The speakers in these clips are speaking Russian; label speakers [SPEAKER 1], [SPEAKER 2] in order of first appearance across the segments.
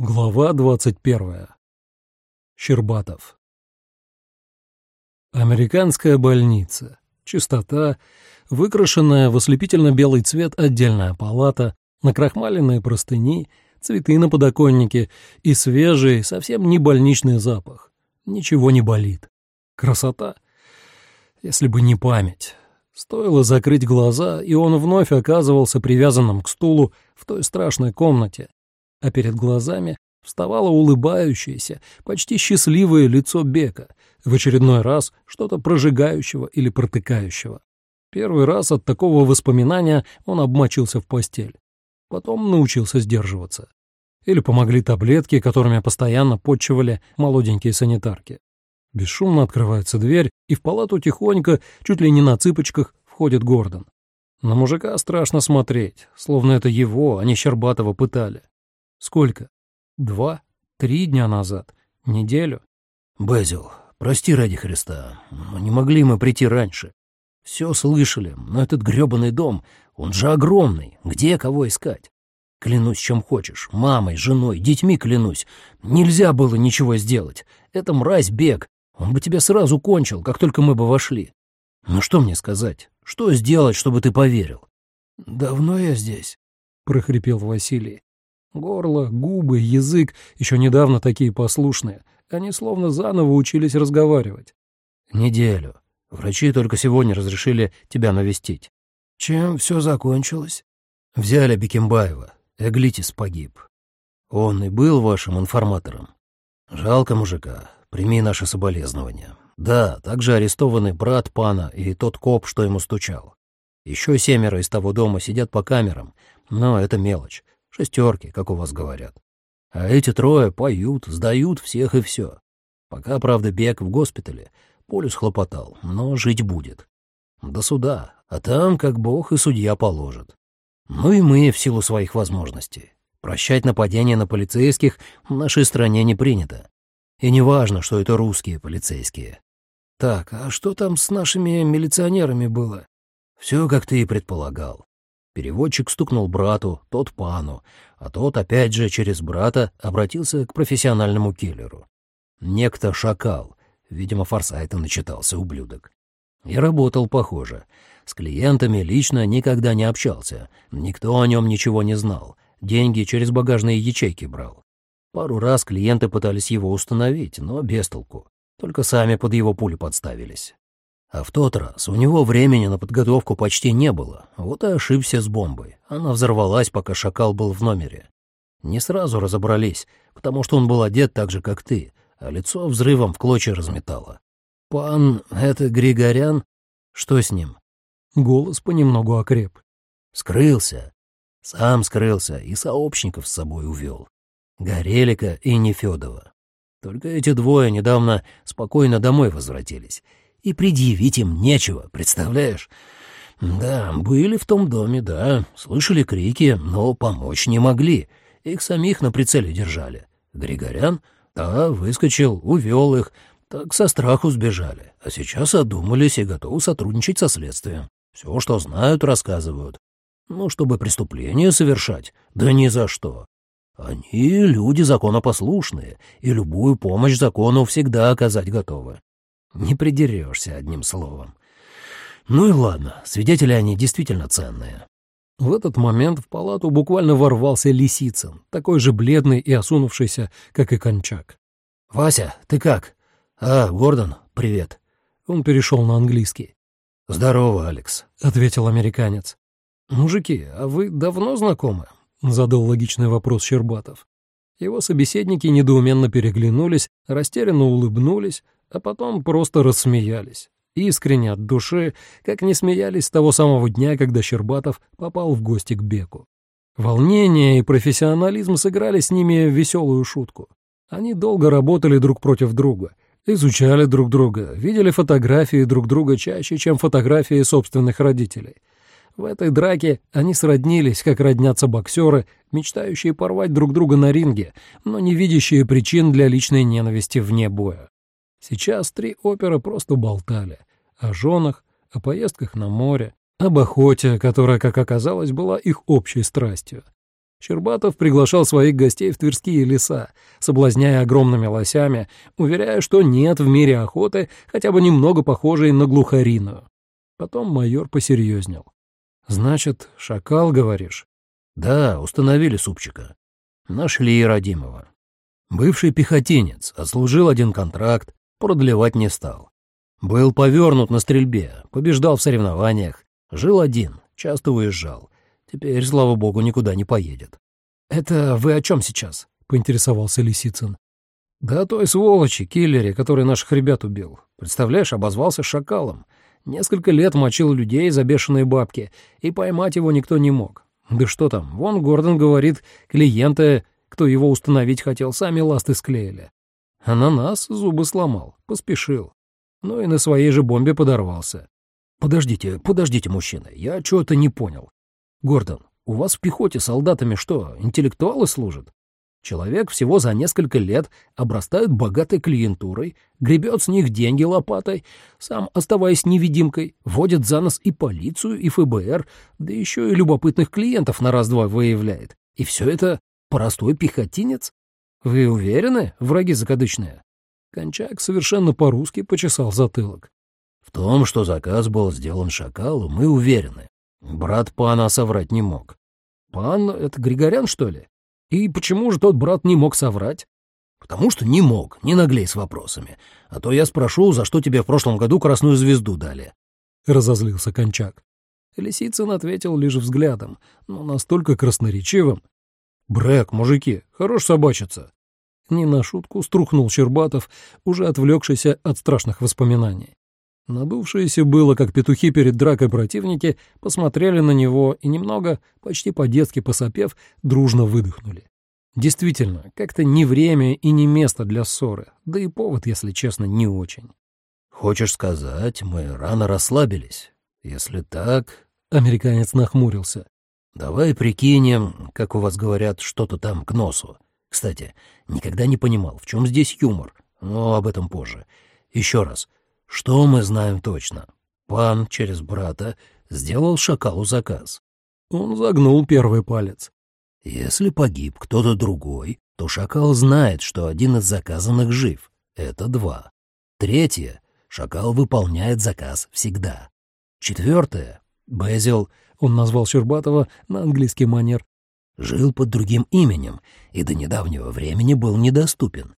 [SPEAKER 1] Глава 21. Щербатов. Американская больница. Чистота, выкрашенная в ослепительно-белый цвет отдельная палата, накрахмаленные простыни, цветы на подоконнике и свежий, совсем не больничный запах. Ничего не болит. Красота. Если бы не память. Стоило закрыть глаза, и он вновь оказывался привязанным к стулу в той страшной комнате, а перед глазами вставало улыбающееся, почти счастливое лицо Бека, в очередной раз что-то прожигающего или протыкающего. Первый раз от такого воспоминания он обмочился в постель. Потом научился сдерживаться. Или помогли таблетки, которыми постоянно подчивали молоденькие санитарки. Бесшумно открывается дверь, и в палату тихонько, чуть ли не на цыпочках, входит Гордон. На мужика страшно смотреть, словно это его, а не Щербатова пытали. Сколько? Два? Три дня назад? Неделю?
[SPEAKER 2] Безил, прости ради Христа, не могли мы прийти раньше. Все слышали, но этот грёбаный дом, он же огромный, где кого искать? Клянусь, чем хочешь, мамой, женой, детьми клянусь. Нельзя было ничего сделать. Это мразь бег, он бы тебя сразу кончил, как только мы бы вошли. Ну что мне сказать? Что сделать, чтобы ты поверил?
[SPEAKER 1] «Давно я здесь?» — прохрипел Василий. Горло, губы, язык, еще недавно такие послушные, они словно заново учились разговаривать.
[SPEAKER 2] «Неделю. Врачи только сегодня разрешили тебя навестить».
[SPEAKER 1] «Чем все закончилось?»
[SPEAKER 2] «Взяли Бекимбаева. Эглитис погиб. Он и был вашим информатором. Жалко мужика. Прими наше соболезнования. Да, также арестованы брат пана и тот коп, что ему стучал. Еще семеро из того дома сидят по камерам, но это мелочь. Шестерки, как у вас говорят. А эти трое поют, сдают всех и все. Пока, правда, бег в госпитале. Полюс хлопотал, но жить будет. До суда, а там как бог и судья положат. Ну и мы в силу своих возможностей. Прощать нападение на полицейских в нашей стране не принято. И не важно, что это русские полицейские.
[SPEAKER 1] Так, а что там с нашими милиционерами было?
[SPEAKER 2] Все, как ты и предполагал. Переводчик стукнул брату, тот пану, а тот опять же через брата обратился к профессиональному киллеру. Некто шакал, видимо, Форсайта начитался ублюдок. И работал похоже. С клиентами лично никогда не общался, никто о нем ничего не знал, деньги через багажные ячейки брал. Пару раз клиенты пытались его установить, но без толку, только сами под его пули подставились. А в тот раз у него времени на подготовку почти не было, вот и ошибся с бомбой. Она взорвалась, пока шакал был в номере. Не сразу разобрались, потому что он был одет так же, как ты, а лицо взрывом в клочья разметало. «Пан, это Григорян? Что с ним?»
[SPEAKER 1] Голос понемногу окреп.
[SPEAKER 2] «Скрылся. Сам скрылся и сообщников с собой увел. Горелика и Нефедова. Только эти двое недавно спокойно домой возвратились, и предъявить им нечего, представляешь? Да, были в том доме, да, слышали крики, но помочь не могли. Их самих на прицеле держали. Григорян, да, выскочил, увел их, так со страху сбежали, а сейчас одумались и готовы сотрудничать со следствием. Все, что знают, рассказывают. Ну, чтобы преступление совершать, да ни за что. Они люди законопослушные, и любую помощь закону всегда оказать готовы. Не придерешься одним словом. Ну и ладно, свидетели они действительно ценные.
[SPEAKER 1] В этот момент в палату буквально ворвался Лисицын, такой же бледный и осунувшийся, как и Кончак.
[SPEAKER 2] «Вася, ты как?» «А, Гордон, привет».
[SPEAKER 1] Он перешел на английский.
[SPEAKER 2] «Здорово, Алекс», —
[SPEAKER 1] ответил американец. «Мужики, а вы давно знакомы?» — задал логичный вопрос Щербатов. Его собеседники недоуменно переглянулись, растерянно улыбнулись, а потом просто рассмеялись. Искренне от души, как не смеялись с того самого дня, когда Щербатов попал в гости к Беку. Волнение и профессионализм сыграли с ними веселую шутку. Они долго работали друг против друга, изучали друг друга, видели фотографии друг друга чаще, чем фотографии собственных родителей. В этой драке они сроднились, как роднятся боксеры, мечтающие порвать друг друга на ринге, но не видящие причин для личной ненависти вне боя. Сейчас три опера просто болтали о женах, о поездках на море, об охоте, которая, как оказалось, была их общей страстью. Щербатов приглашал своих гостей в Тверские леса, соблазняя огромными лосями, уверяя, что нет в мире охоты, хотя бы немного похожей на глухариную. Потом майор посерьезнел. «Значит, шакал, говоришь?»
[SPEAKER 2] «Да, установили супчика. Нашли родимого. Бывший пехотинец, отслужил один контракт, продлевать не стал. Был повернут на стрельбе, побеждал в соревнованиях, жил один, часто уезжал. Теперь, слава богу, никуда не поедет.
[SPEAKER 1] «Это вы о чем сейчас?» — поинтересовался Лисицын. «Да той сволочи, киллере, который наших ребят убил. Представляешь, обозвался шакалом. Несколько лет мочил людей за бешеные бабки, и поймать его никто не мог. Да что там, вон Гордон говорит, клиенты, кто его установить хотел, сами ласты склеили. А на нас зубы сломал, поспешил. Ну и на своей же бомбе подорвался. Подождите, подождите, мужчина, я чего-то не понял. Гордон, у вас в пехоте солдатами что, интеллектуалы служат? Человек всего за несколько лет обрастает богатой клиентурой, гребет с них деньги лопатой, сам, оставаясь невидимкой, водит за нос и полицию, и ФБР, да еще и любопытных клиентов на раз-два выявляет. И все это простой пехотинец? Вы уверены, враги закадычные? Кончак совершенно по-русски почесал затылок.
[SPEAKER 2] В том, что заказ был сделан шакалу, мы уверены. Брат пана соврать не мог.
[SPEAKER 1] Пан — это Григорян, что ли? И почему же тот брат не мог соврать?
[SPEAKER 2] Потому что не мог, не наглей с вопросами. А то я спрошу, за что тебе в прошлом году красную звезду дали.
[SPEAKER 1] Разозлился Кончак. Лисицын ответил лишь взглядом, но настолько красноречивым. «Брэк, мужики, хорош собачиться!» Не на шутку струхнул Щербатов, уже отвлекшийся от страшных воспоминаний. Надувшиеся было, как петухи перед дракой противники, посмотрели на него и немного, почти по-детски посопев, дружно выдохнули. Действительно, как-то не время и не место для ссоры, да и повод, если честно, не очень.
[SPEAKER 2] «Хочешь сказать, мы рано расслабились? Если так...» — американец нахмурился. «Давай прикинем, как у вас говорят, что-то там к носу. Кстати, никогда не понимал, в чем здесь юмор, но об этом позже. Еще раз, что мы знаем точно? Пан через брата сделал шакалу заказ.
[SPEAKER 1] Он загнул первый палец.
[SPEAKER 2] Если погиб кто-то другой, то шакал знает, что один из заказанных жив. Это два. Третье — шакал выполняет заказ всегда. Четвертое — Безил, он назвал Щербатова на английский манер, жил под другим именем и до недавнего времени был недоступен.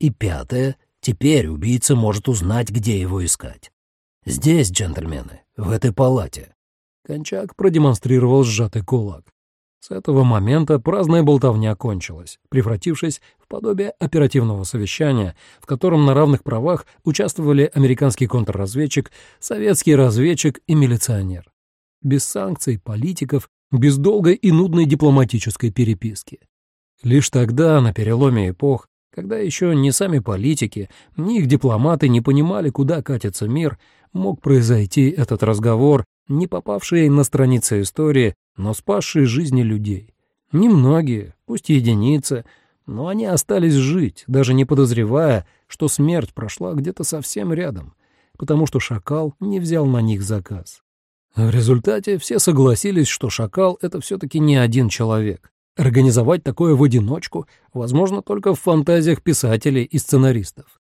[SPEAKER 2] И пятое Теперь убийца может узнать, где его искать. Здесь, джентльмены, в этой палате.
[SPEAKER 1] Кончак продемонстрировал сжатый кулак. С этого момента праздная болтовня кончилась, превратившись в подобие оперативного совещания, в котором на равных правах участвовали американский контрразведчик, советский разведчик и милиционер. Без санкций, политиков, без долгой и нудной дипломатической переписки. Лишь тогда, на переломе эпох, когда еще ни сами политики, ни их дипломаты не понимали, куда катится мир, мог произойти этот разговор, не попавший на страницы истории, но спасший жизни людей. Немногие, пусть единицы, но они остались жить, даже не подозревая, что смерть прошла где-то совсем рядом, потому что шакал не взял на них заказ. В результате все согласились, что шакал — это все-таки не один человек, Организовать такое в одиночку возможно только в фантазиях писателей и сценаристов.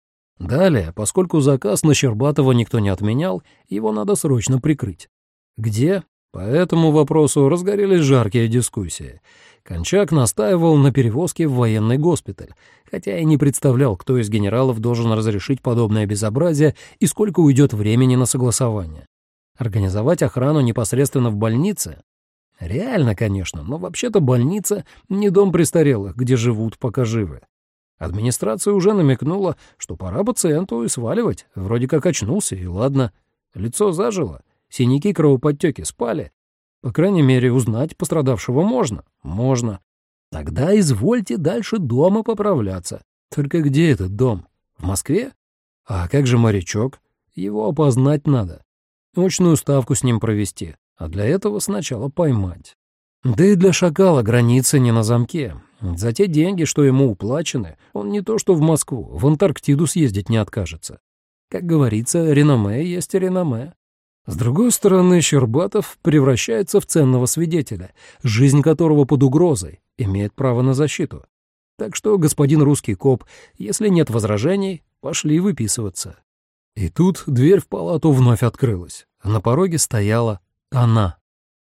[SPEAKER 1] Далее, поскольку заказ на Щербатова никто не отменял, его надо срочно прикрыть. Где? По этому вопросу разгорелись жаркие дискуссии. Кончак настаивал на перевозке в военный госпиталь, хотя и не представлял, кто из генералов должен разрешить подобное безобразие и сколько уйдет времени на согласование. Организовать охрану непосредственно в больнице Реально, конечно, но вообще-то больница не дом престарелых, где живут, пока живы. Администрация уже намекнула, что пора пациенту и сваливать. Вроде как очнулся, и ладно. Лицо зажило, синяки, кровоподтеки спали. По крайней мере, узнать пострадавшего можно. Можно. Тогда извольте дальше дома поправляться. Только где этот дом? В Москве? А как же морячок? Его опознать надо. Очную ставку с ним провести а для этого сначала поймать. Да и для шакала границы не на замке. За те деньги, что ему уплачены, он не то что в Москву, в Антарктиду съездить не откажется. Как говорится, реноме есть реноме. С другой стороны, Щербатов превращается в ценного свидетеля, жизнь которого под угрозой, имеет право на защиту. Так что, господин русский коп, если нет возражений, пошли выписываться. И тут дверь в палату вновь открылась. На пороге стояла она.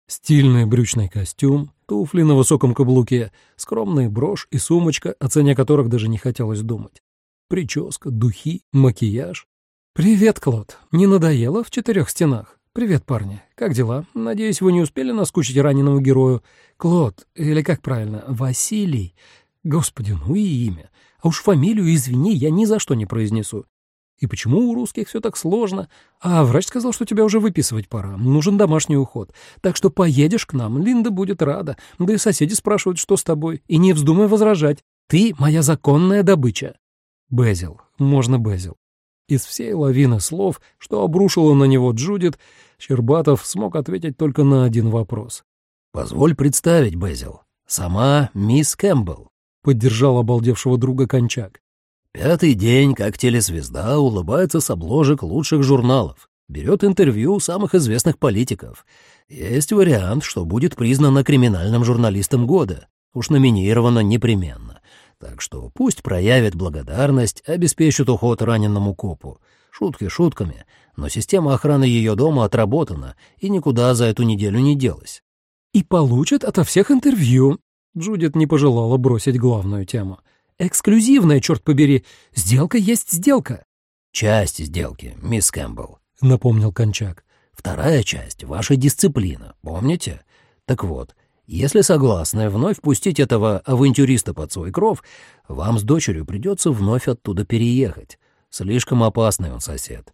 [SPEAKER 1] Стильный брючный костюм, туфли на высоком каблуке, скромный брошь и сумочка, о цене которых даже не хотелось думать. Прическа, духи, макияж. «Привет, Клод. Не надоело в четырех стенах? Привет, парни. Как дела? Надеюсь, вы не успели наскучить раненому герою? Клод, или как правильно, Василий. Господи, ну и имя. А уж фамилию, извини, я ни за что не произнесу. И почему у русских все так сложно? А врач сказал, что тебя уже выписывать пора. Нужен домашний уход. Так что поедешь к нам, Линда будет рада. Да и соседи спрашивают, что с тобой. И не вздумай возражать. Ты моя законная добыча. Безил. Можно Безил. Из всей лавины слов, что обрушила на него Джудит, Щербатов смог ответить только на один вопрос.
[SPEAKER 2] «Позволь представить, Безил. Сама мисс Кэмпбелл», — поддержал обалдевшего друга Кончак. Пятый день, как телезвезда, улыбается с обложек лучших журналов, берет интервью у самых известных политиков. Есть вариант, что будет признана криминальным журналистом года. Уж номинирована непременно. Так что пусть проявит благодарность, обеспечит уход раненому копу. Шутки шутками, но система охраны ее дома отработана и никуда за эту неделю не делась.
[SPEAKER 1] «И получит ото всех интервью», — Джудит не пожелала бросить главную тему — Эксклюзивная, черт побери. Сделка есть сделка.
[SPEAKER 2] Часть сделки, мисс Кэмпбелл, —
[SPEAKER 1] напомнил Кончак.
[SPEAKER 2] Вторая часть — ваша дисциплина, помните? Так вот, если согласны вновь пустить этого авантюриста под свой кров, вам с дочерью придется вновь оттуда переехать. Слишком опасный он сосед.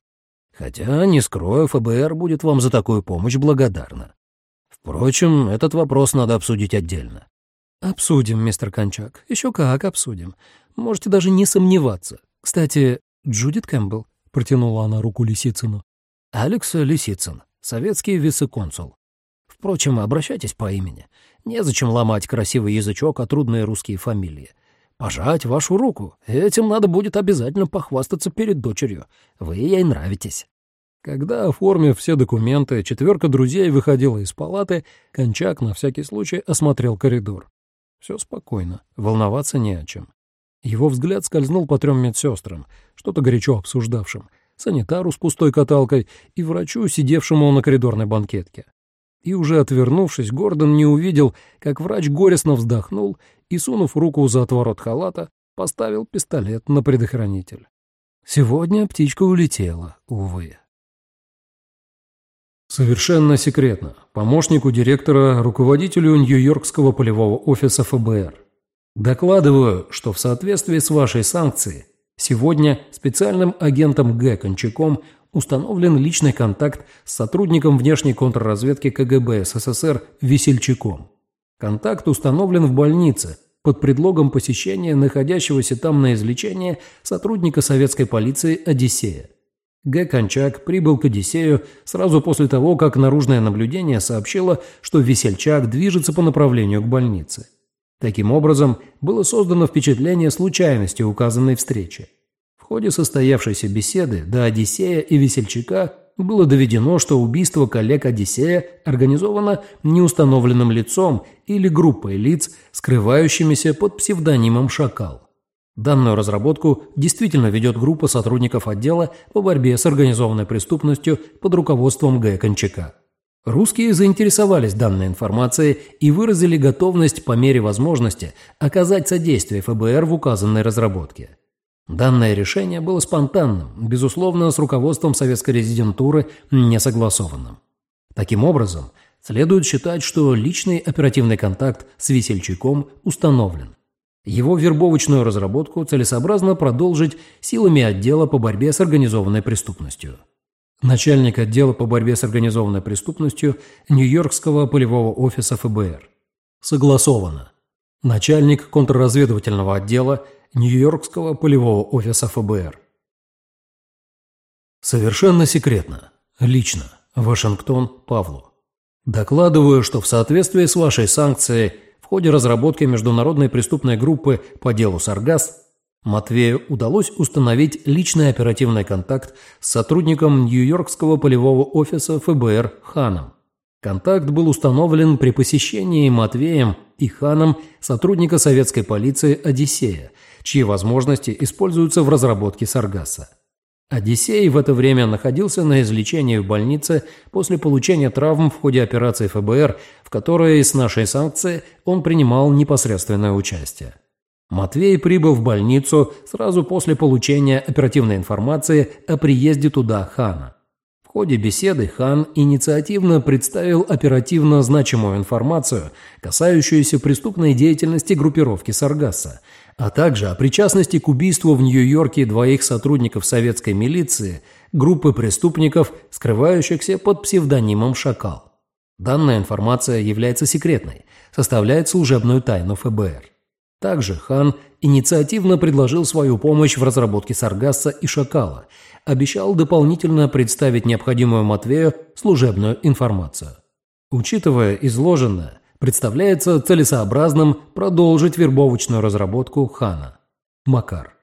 [SPEAKER 2] Хотя, не скрою, ФБР будет вам за такую помощь благодарна. Впрочем, этот вопрос надо обсудить отдельно.
[SPEAKER 1] «Обсудим, мистер Кончак. Еще как обсудим. Можете даже не сомневаться. Кстати, Джудит Кэмпбелл», — протянула она руку Лисицыну.
[SPEAKER 2] «Алекс Лисицын, советский вице-консул. Впрочем, обращайтесь по имени. Незачем ломать красивый язычок, а трудные русские фамилии. Пожать вашу руку. Этим надо будет обязательно похвастаться перед дочерью. Вы ей нравитесь».
[SPEAKER 1] Когда, оформив все документы, четверка друзей выходила из палаты, Кончак на всякий случай осмотрел коридор. Все спокойно, волноваться не о чем. Его взгляд скользнул по трем медсестрам, что-то горячо обсуждавшим, санитару с пустой каталкой и врачу, сидевшему на коридорной банкетке. И уже отвернувшись, Гордон не увидел, как врач горестно вздохнул и, сунув руку за отворот халата, поставил пистолет на предохранитель. Сегодня птичка улетела, увы. Совершенно секретно. Помощнику директора, руководителю Нью-Йоркского полевого офиса ФБР. Докладываю, что в соответствии с вашей санкцией сегодня специальным агентом Г. Кончаком установлен личный контакт с сотрудником внешней контрразведки КГБ СССР Весельчаком. Контакт установлен в больнице под предлогом посещения находящегося там на излечении сотрудника советской полиции Одиссея. Г. Кончак прибыл к Одиссею сразу после того, как наружное наблюдение сообщило, что Весельчак движется по направлению к больнице. Таким образом, было создано впечатление случайности указанной встречи. В ходе состоявшейся беседы до Одиссея и Весельчака было доведено, что убийство коллег Одиссея организовано неустановленным лицом или группой лиц, скрывающимися под псевдонимом «Шакал». Данную разработку действительно ведет группа сотрудников отдела по борьбе с организованной преступностью под руководством Г. Кончака. Русские заинтересовались данной информацией и выразили готовность по мере возможности оказать содействие ФБР в указанной разработке. Данное решение было спонтанным, безусловно, с руководством советской резидентуры не согласованным. Таким образом, следует считать, что личный оперативный контакт с Весельчаком установлен. Его вербовочную разработку целесообразно продолжить силами отдела по борьбе с организованной преступностью. Начальник отдела по борьбе с организованной преступностью Нью-Йоркского полевого офиса ФБР. Согласовано. Начальник контрразведывательного отдела Нью-Йоркского полевого офиса ФБР. Совершенно секретно. Лично. Вашингтон Павлу. Докладываю, что в соответствии с вашей санкцией в ходе разработки международной преступной группы по делу «Саргас» Матвею удалось установить личный оперативный контакт с сотрудником Нью-Йоркского полевого офиса ФБР Ханом. Контакт был установлен при посещении Матвеем и Ханом сотрудника советской полиции «Одиссея», чьи возможности используются в разработке Саргаса. Одиссей в это время находился на излечении в больнице после получения травм в ходе операции ФБР, в которой с нашей санкцией он принимал непосредственное участие. Матвей прибыл в больницу сразу после получения оперативной информации о приезде туда Хана. В ходе беседы Хан инициативно представил оперативно значимую информацию, касающуюся преступной деятельности группировки Саргаса – а также о причастности к убийству в Нью-Йорке двоих сотрудников советской милиции, группы преступников, скрывающихся под псевдонимом «Шакал». Данная информация является секретной, составляет служебную тайну ФБР. Также Хан инициативно предложил свою помощь в разработке Саргасса и Шакала, обещал дополнительно представить необходимую Матвею служебную информацию. Учитывая изложенное, представляется целесообразным продолжить вербовочную разработку Хана. Макар.